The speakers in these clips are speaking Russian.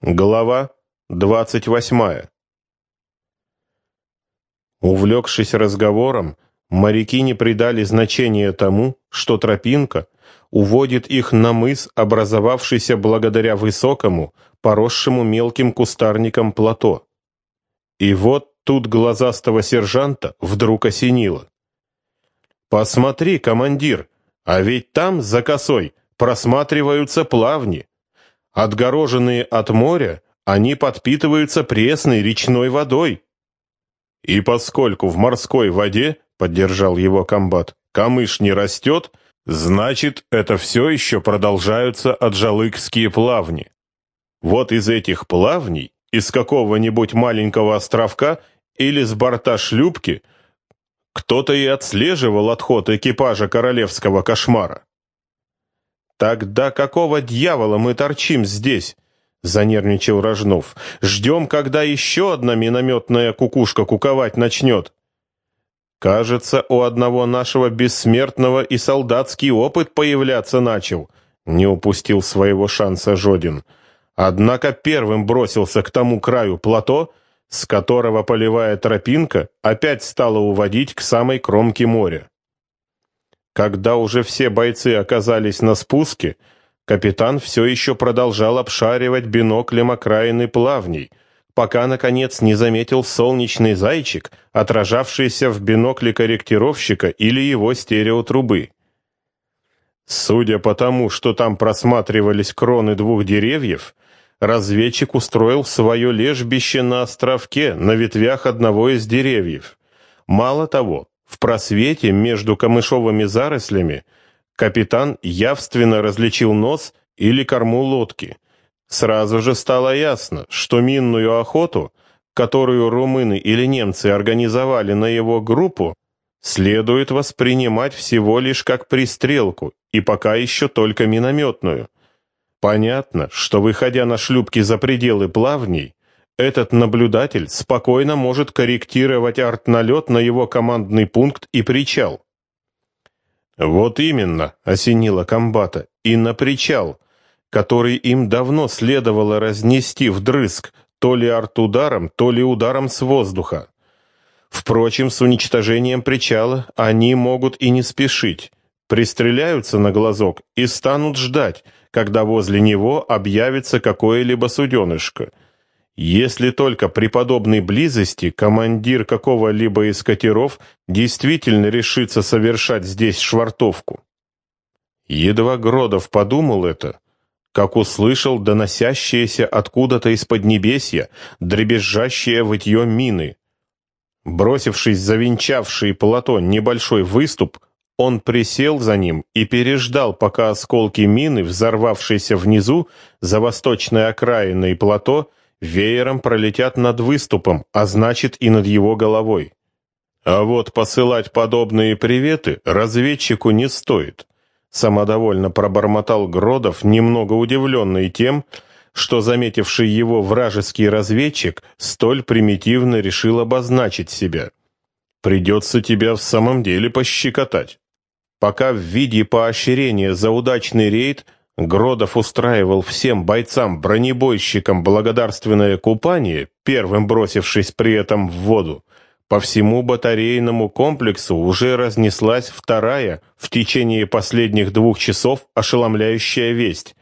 Глава двадцать восьмая. Увлекшись разговором, моряки не придали значения тому, что тропинка уводит их на мыс, образовавшийся благодаря высокому, поросшему мелким кустарником плато. И вот тут глазастого сержанта вдруг осенило. «Посмотри, командир, а ведь там, за косой, просматриваются плавни». Отгороженные от моря, они подпитываются пресной речной водой. И поскольку в морской воде, поддержал его комбат, камыш не растет, значит, это все еще продолжаются аджалыкские плавни. Вот из этих плавней, из какого-нибудь маленького островка или с борта шлюпки, кто-то и отслеживал отход экипажа королевского кошмара. «Тогда какого дьявола мы торчим здесь?» — занервничал Рожнов. «Ждем, когда еще одна минометная кукушка куковать начнет». «Кажется, у одного нашего бессмертного и солдатский опыт появляться начал», — не упустил своего шанса Жодин. Однако первым бросился к тому краю плато, с которого полевая тропинка опять стала уводить к самой кромке моря. Когда уже все бойцы оказались на спуске, капитан все еще продолжал обшаривать биноклем окраины плавней, пока, наконец, не заметил солнечный зайчик, отражавшийся в бинокле корректировщика или его стереотрубы. Судя по тому, что там просматривались кроны двух деревьев, разведчик устроил свое лежбище на островке на ветвях одного из деревьев. Мало того, в просвете между камышовыми зарослями капитан явственно различил нос или корму лодки. Сразу же стало ясно, что минную охоту, которую румыны или немцы организовали на его группу, следует воспринимать всего лишь как пристрелку, и пока еще только минометную. Понятно, что, выходя на шлюпки за пределы плавней, этот наблюдатель спокойно может корректировать артналет на его командный пункт и причал. Вот именно, осенило комбата, и на причал, который им давно следовало разнести вдрызг, то ли артударом, то ли ударом с воздуха. Впрочем, с уничтожением причала они могут и не спешить, пристреляются на глазок и станут ждать, когда возле него объявится какое-либо суденышко — если только при подобной близости командир какого-либо из катеров действительно решится совершать здесь швартовку. Едва Гродов подумал это, как услышал доносящееся откуда-то из поднебесья дребезжащее вытье мины. Бросившись за венчавший плато небольшой выступ, он присел за ним и переждал, пока осколки мины, взорвавшиеся внизу за восточной окраиной плато, веером пролетят над выступом, а значит и над его головой. А вот посылать подобные приветы разведчику не стоит. Самодовольно пробормотал Гродов, немного удивленный тем, что заметивший его вражеский разведчик столь примитивно решил обозначить себя. Придется тебя в самом деле пощекотать. Пока в виде поощрения за удачный рейд – Гродов устраивал всем бойцам-бронебойщикам благодарственное купание, первым бросившись при этом в воду. По всему батарейному комплексу уже разнеслась вторая в течение последних двух часов ошеломляющая весть.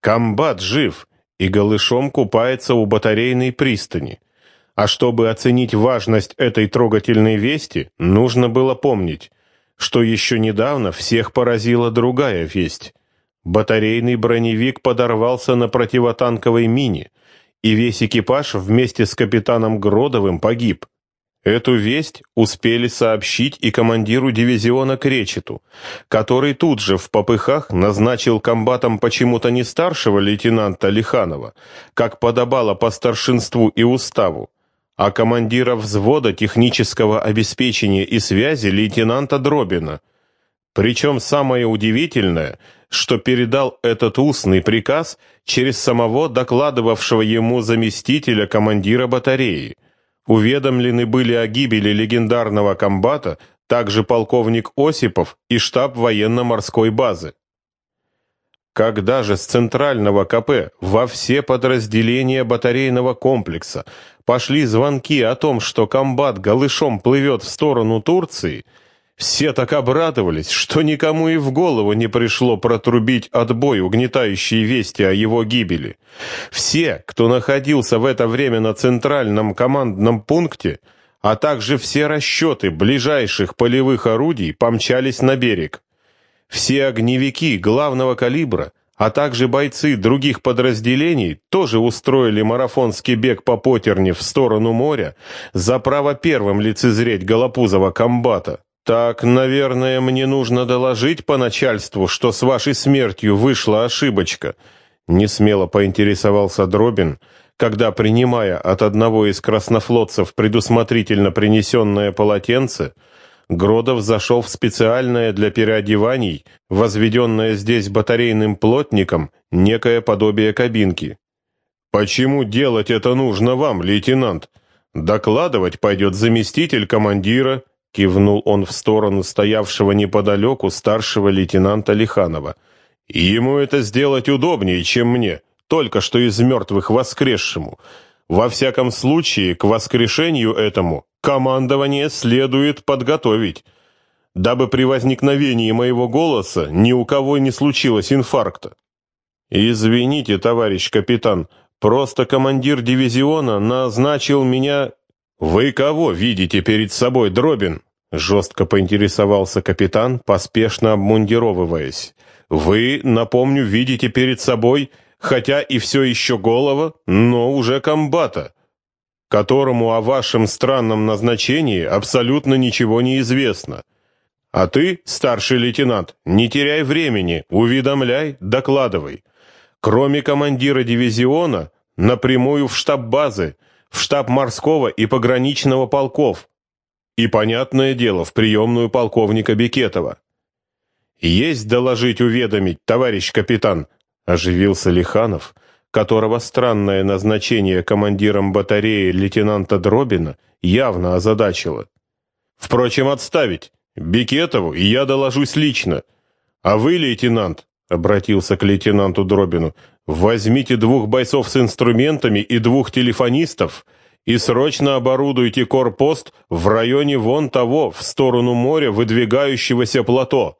Комбат жив и голышом купается у батарейной пристани. А чтобы оценить важность этой трогательной вести, нужно было помнить, что еще недавно всех поразила другая весть — Батарейный броневик подорвался на противотанковой мине, и весь экипаж вместе с капитаном Гродовым погиб. Эту весть успели сообщить и командиру дивизиона Кречету, который тут же в попыхах назначил комбатом почему-то не старшего лейтенанта Лиханова, как подобало по старшинству и уставу, а командира взвода технического обеспечения и связи лейтенанта Дробина. Причем самое удивительное – что передал этот устный приказ через самого докладывавшего ему заместителя командира батареи. Уведомлены были о гибели легендарного комбата также полковник Осипов и штаб военно-морской базы. Когда же с центрального КП во все подразделения батарейного комплекса пошли звонки о том, что комбат голышом плывет в сторону Турции, все так обрадовались, что никому и в голову не пришло протрубить отбой угнетающие вести о его гибели. Все, кто находился в это время на центральном командном пункте, а также все расчеты ближайших полевых орудий помчались на берег. Все огневики главного калибра, а также бойцы других подразделений тоже устроили марафонский бег по потерне в сторону моря за право первым лицезреть Голопузова комбата. Так, наверное, мне нужно доложить по начальству, что с вашей смертью вышла ошибочка. Несмело поинтересовался Дробин, когда, принимая от одного из краснофлотцев предусмотрительно принесенное полотенце, Гродов зашел в специальное для переодеваний, возведенное здесь батарейным плотником, некое подобие кабинки. «Почему делать это нужно вам, лейтенант? Докладывать пойдет заместитель командира», кивнул он в сторону стоявшего неподалеку старшего лейтенанта Лиханова. «Ему это сделать удобнее, чем мне, только что из мертвых воскресшему. Во всяком случае, к воскрешению этому командование следует подготовить, дабы при возникновении моего голоса ни у кого не случилось инфаркта. Извините, товарищ капитан, просто командир дивизиона назначил меня... Вы кого видите перед собой, Дробин? Жестко поинтересовался капитан, поспешно обмундировываясь. Вы, напомню, видите перед собой, хотя и все еще голова, но уже комбата которому о вашем странном назначении абсолютно ничего не известно. А ты, старший лейтенант, не теряй времени, уведомляй, докладывай. Кроме командира дивизиона, напрямую в штаб базы, в штаб морского и пограничного полков. И, понятное дело, в приемную полковника Бекетова. «Есть доложить уведомить, товарищ капитан», — оживился Лиханов, — которого странное назначение командиром батареи лейтенанта Дробина явно озадачило. Впрочем, отставить. Бекетову я доложусь лично. А вы, лейтенант, обратился к лейтенанту Дробину, возьмите двух бойцов с инструментами и двух телефонистов и срочно оборудуйте корпост в районе вон того, в сторону моря выдвигающегося плато.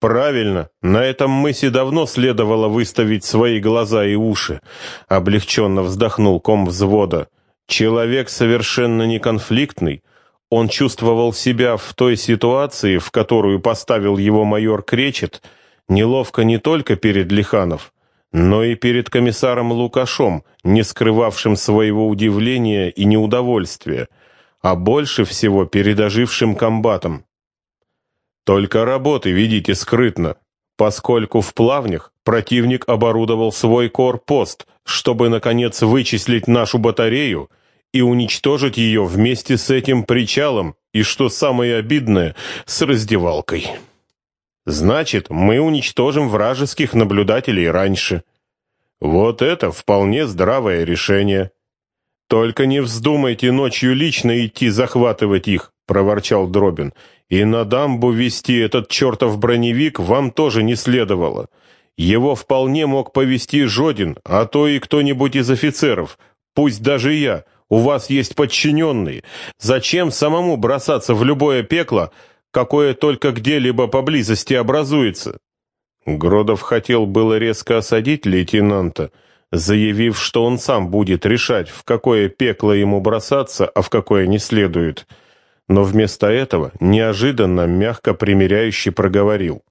Правильно, на этом мысе давно следовало выставить свои глаза и уши, облегченно вздохнул ком взвода. Человек совершенно не конфликтный, он чувствовал себя в той ситуации, в которую поставил его майор Кречет, неловко не только перед Лиханов, но и перед комиссаром Лукашом, не скрывавшим своего удивления и неудовольствия, а больше всего перед ожившим комбатом. Только работы ведите скрытно, поскольку в плавнях противник оборудовал свой корпост, чтобы, наконец, вычислить нашу батарею и уничтожить ее вместе с этим причалом и, что самое обидное, с раздевалкой. Значит, мы уничтожим вражеских наблюдателей раньше. Вот это вполне здравое решение. Только не вздумайте ночью лично идти захватывать их, проворчал Дробин. И на дамбу вести этот чертов броневик вам тоже не следовало. Его вполне мог повести Жодин, а то и кто-нибудь из офицеров, пусть даже я. У вас есть подчиненные. Зачем самому бросаться в любое пекло, какое только где-либо поблизости образуется? Гродов хотел было резко осадить лейтенанта, заявив, что он сам будет решать, в какое пекло ему бросаться, а в какое не следует но вместо этого неожиданно мягко примиряюще проговорил.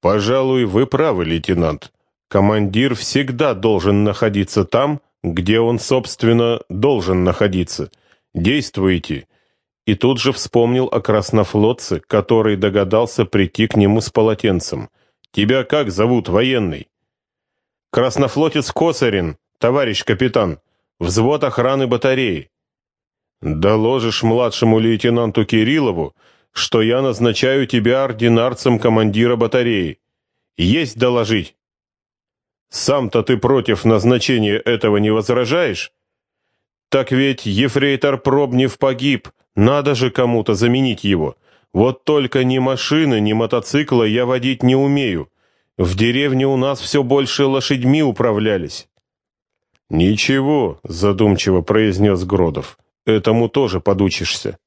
«Пожалуй, вы правы, лейтенант. Командир всегда должен находиться там, где он, собственно, должен находиться. Действуйте». И тут же вспомнил о краснофлотце, который догадался прийти к нему с полотенцем. «Тебя как зовут, военный?» «Краснофлотец Косарин, товарищ капитан. Взвод охраны батареи. Доложишь младшему лейтенанту Кириллову, что я назначаю тебя ординарцем командира батареи. Есть доложить. Сам-то ты против назначения этого не возражаешь? Так ведь ефрейтор Пробнев погиб, надо же кому-то заменить его. Вот только ни машины, ни мотоцикла я водить не умею. В деревне у нас все больше лошадьми управлялись. Ничего, задумчиво произнес Гродов. Этому тоже подучишься.